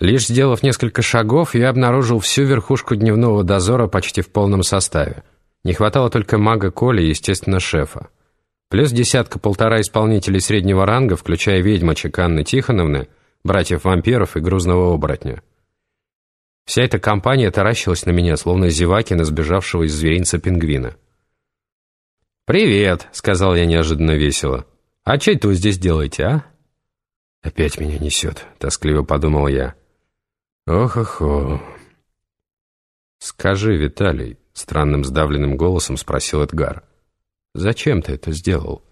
Лишь сделав несколько шагов, я обнаружил всю верхушку дневного дозора почти в полном составе. Не хватало только мага Коли и, естественно, шефа. Плюс десятка-полтора исполнителей среднего ранга, включая ведьмочек Анны Тихоновны, братьев-вампиров и грузного оборотня. Вся эта компания таращилась на меня, словно зеваки на сбежавшего из зверинца пингвина. «Привет», — сказал я неожиданно весело. «А что это вы здесь делаете, а?» «Опять меня несет», — тоскливо подумал я. «Ох-охо». «Скажи, Виталий», — странным сдавленным голосом спросил Эдгар, «зачем ты это сделал?»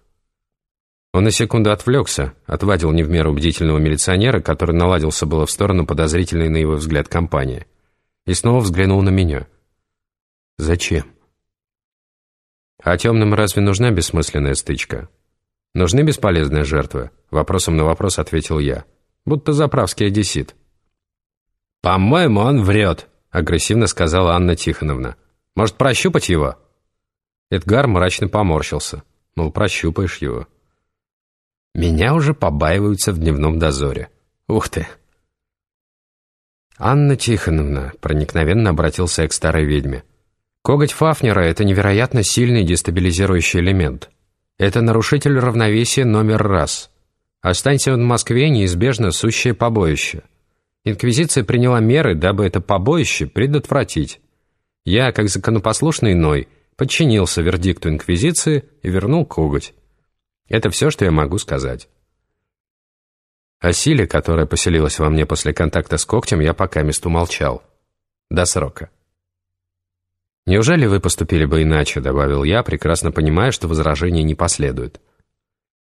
Он на секунду отвлекся, отвадил не в меру бдительного милиционера, который наладился было в сторону подозрительной на его взгляд компании, и снова взглянул на меня. «Зачем?» «А темным разве нужна бессмысленная стычка?» «Нужны бесполезные жертвы?» Вопросом на вопрос ответил я. «Будто заправский одессит». «По-моему, он врет», — агрессивно сказала Анна Тихоновна. «Может, прощупать его?» Эдгар мрачно поморщился. Мол, прощупаешь его. Меня уже побаиваются в дневном дозоре. Ух ты! Анна Тихоновна проникновенно обратился к старой ведьме. Коготь Фафнера — это невероятно сильный дестабилизирующий элемент. Это нарушитель равновесия номер раз. Останься он в Москве, неизбежно сущее побоище. Инквизиция приняла меры, дабы это побоище предотвратить. Я, как законопослушный Ной, подчинился вердикту Инквизиции и вернул коготь. Это все, что я могу сказать. О силе, которая поселилась во мне после контакта с когтем, я пока месту молчал. До срока. «Неужели вы поступили бы иначе?» — добавил я, прекрасно понимая, что возражения не последует.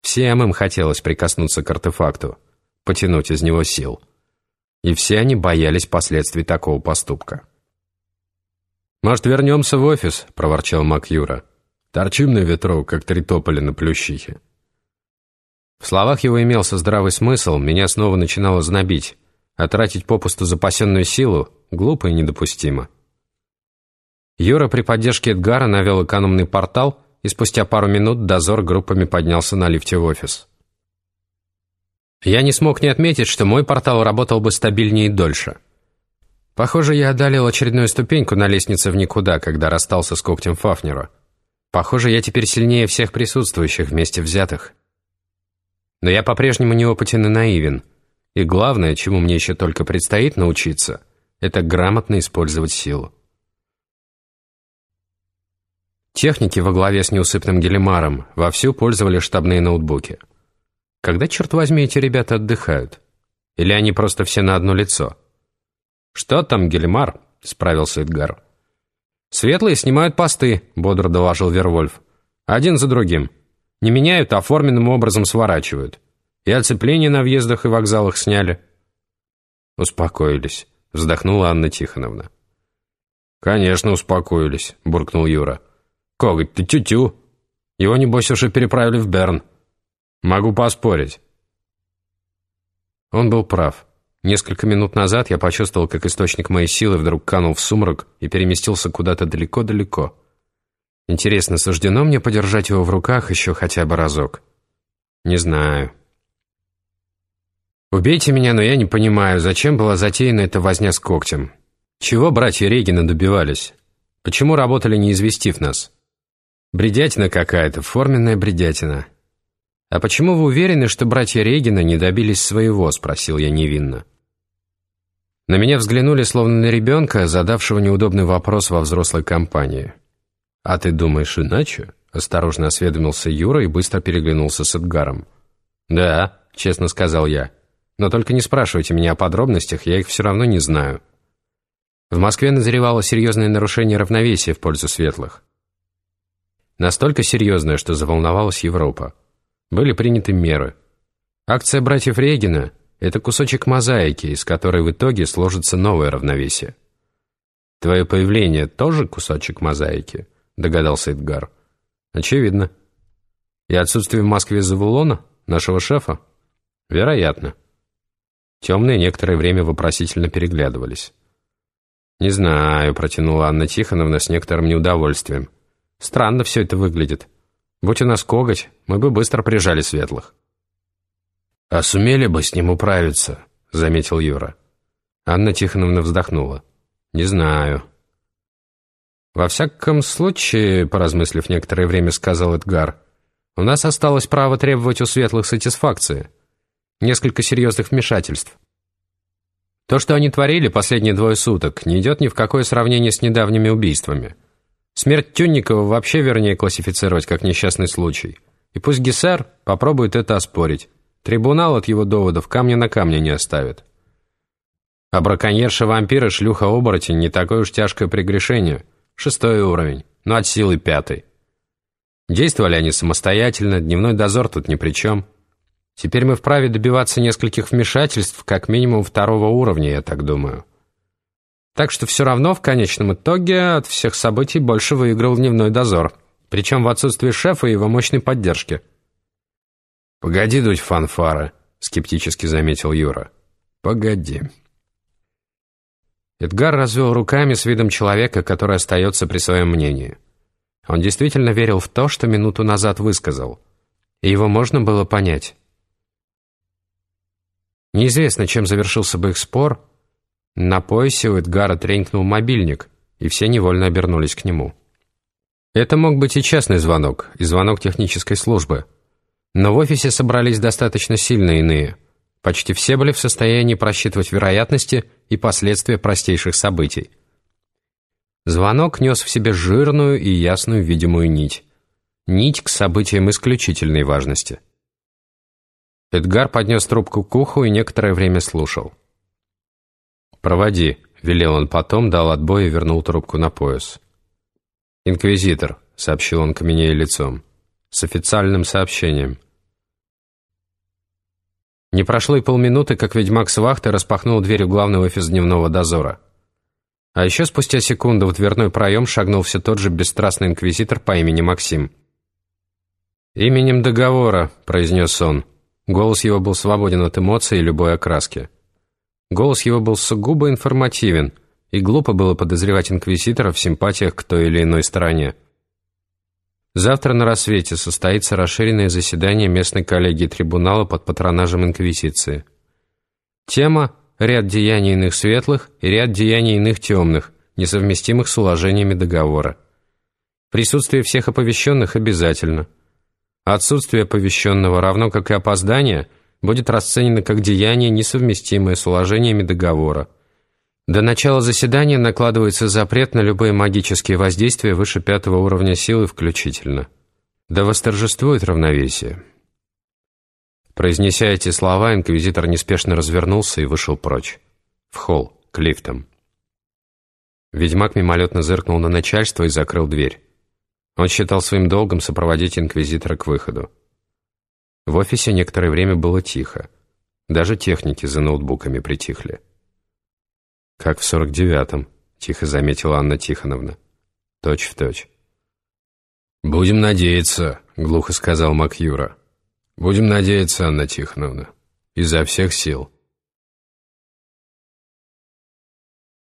Всем им хотелось прикоснуться к артефакту, потянуть из него сил. И все они боялись последствий такого поступка. «Может, вернемся в офис?» — проворчал Мак Юра. «Торчим на ветру, как три тополя на плющихе». В словах его имелся здравый смысл, меня снова начинало знобить, а тратить попусту запасенную силу глупо и недопустимо. Юра при поддержке Эдгара навел экономный портал, и спустя пару минут дозор группами поднялся на лифте в офис. Я не смог не отметить, что мой портал работал бы стабильнее и дольше. Похоже, я одолел очередную ступеньку на лестнице в никуда, когда расстался с когтем Фафнера. Похоже, я теперь сильнее всех присутствующих вместе взятых. Но я по-прежнему неопытен и наивен. И главное, чему мне еще только предстоит научиться, это грамотно использовать силу. Техники во главе с неусыпным Гелемаром вовсю пользовали штабные ноутбуки. Когда, черт возьми, эти ребята отдыхают? Или они просто все на одно лицо? «Что там, Гелемар?» — справился Эдгар. «Светлые снимают посты», — бодро доложил Вервольф. «Один за другим». Не меняют, а форменным образом сворачивают. И оцепление на въездах и вокзалах сняли. Успокоились, вздохнула Анна Тихоновна. «Конечно, успокоились», — буркнул Юра. «Коготь, ты тю-тю. Его, небось, уже переправили в Берн. Могу поспорить». Он был прав. Несколько минут назад я почувствовал, как источник моей силы вдруг канул в сумрак и переместился куда-то далеко-далеко. Интересно, суждено мне подержать его в руках еще хотя бы разок? Не знаю. Убейте меня, но я не понимаю, зачем была затеяна эта возня с когтем. Чего братья Регина добивались? Почему работали, не известив нас? Бредятина какая-то, форменная бредятина. «А почему вы уверены, что братья Регина не добились своего?» – спросил я невинно. На меня взглянули, словно на ребенка, задавшего неудобный вопрос во взрослой компании. «А ты думаешь иначе?» — осторожно осведомился Юра и быстро переглянулся с Эдгаром. «Да», — честно сказал я. «Но только не спрашивайте меня о подробностях, я их все равно не знаю». В Москве назревало серьезное нарушение равновесия в пользу светлых. Настолько серьезное, что заволновалась Европа. Были приняты меры. Акция братьев Регина — это кусочек мозаики, из которой в итоге сложится новое равновесие. Твое появление тоже кусочек мозаики — догадался Эдгар. «Очевидно. И отсутствие в Москве Завулона, нашего шефа? Вероятно». Темные некоторое время вопросительно переглядывались. «Не знаю», — протянула Анна Тихоновна с некоторым неудовольствием. «Странно все это выглядит. Будь у нас коготь, мы бы быстро прижали светлых». «А сумели бы с ним управиться», — заметил Юра. Анна Тихоновна вздохнула. «Не знаю». «Во всяком случае», — поразмыслив некоторое время, сказал Эдгар, «у нас осталось право требовать у светлых сатисфакции. Несколько серьезных вмешательств. То, что они творили последние двое суток, не идет ни в какое сравнение с недавними убийствами. Смерть Тюнникова вообще вернее классифицировать как несчастный случай. И пусть Гессер попробует это оспорить. Трибунал от его доводов камня на камне не оставит. А браконьерша-вампира, шлюха-оборотень не такое уж тяжкое прегрешение. Шестой уровень, но от силы пятый. Действовали они самостоятельно, дневной дозор тут ни при чем. Теперь мы вправе добиваться нескольких вмешательств, как минимум второго уровня, я так думаю. Так что все равно в конечном итоге от всех событий больше выиграл дневной дозор, причем в отсутствии шефа и его мощной поддержки. «Погоди дуть фанфары», — скептически заметил Юра. «Погоди». Эдгар развел руками с видом человека, который остается при своем мнении. Он действительно верил в то, что минуту назад высказал. И его можно было понять. Неизвестно, чем завершился бы их спор. На поясе у Эдгара тренькнул мобильник, и все невольно обернулись к нему. Это мог быть и частный звонок, и звонок технической службы. Но в офисе собрались достаточно сильные иные – Почти все были в состоянии просчитывать вероятности и последствия простейших событий. Звонок нес в себе жирную и ясную видимую нить. Нить к событиям исключительной важности. Эдгар поднес трубку к уху и некоторое время слушал. «Проводи», — велел он потом, дал отбой и вернул трубку на пояс. «Инквизитор», — сообщил он каменея лицом, — «с официальным сообщением». Не прошло и полминуты, как ведьмак с вахты распахнул дверь в главный офис дневного дозора. А еще спустя секунду в дверной проем шагнул все тот же бесстрастный инквизитор по имени Максим. «Именем договора», — произнес он. Голос его был свободен от эмоций и любой окраски. Голос его был сугубо информативен, и глупо было подозревать инквизитора в симпатиях к той или иной стороне. Завтра на рассвете состоится расширенное заседание местной коллегии трибунала под патронажем Инквизиции. Тема – ряд деяний иных светлых и ряд деяний иных темных, несовместимых с уложениями договора. Присутствие всех оповещенных обязательно. Отсутствие оповещенного, равно как и опоздание, будет расценено как деяние, несовместимое с уложениями договора – до начала заседания накладывается запрет на любые магические воздействия выше пятого уровня силы включительно. Да восторжествует равновесие. Произнеся эти слова, инквизитор неспешно развернулся и вышел прочь. В холл, к лифтам. Ведьмак мимолетно зыркнул на начальство и закрыл дверь. Он считал своим долгом сопроводить инквизитора к выходу. В офисе некоторое время было тихо. Даже техники за ноутбуками притихли. «Как в сорок девятом», — тихо заметила Анна Тихоновна. «Точь в точь». «Будем надеяться», — глухо сказал Макюра. «Будем надеяться, Анна Тихоновна. Изо всех сил».